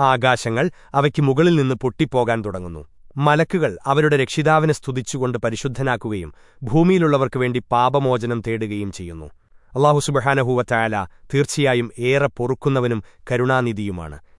ആകാശങ്ങൾ അവയ്ക്ക് മുകളിൽ നിന്ന് പൊട്ടിപ്പോകാൻ തുടങ്ങുന്നു. മലക്കുകൾ അവരുടെ രക്ഷിതാവിനെ സ്തുതിച്ചുകൊണ്ട് പരിശുദ്ധനാക്കുകയും ഭൂമിയിലുള്ളവർക്കു വേണ്ടി പാപമോചനം തേടുകയും ചെയ്യുന്നു. അള്ളാഹു സുബഹാനഹൂവറ്റായാല തീർച്ചയായും ഏറെ പൊറുക്കുന്നവനും കരുണാനിധിയുമാണ്.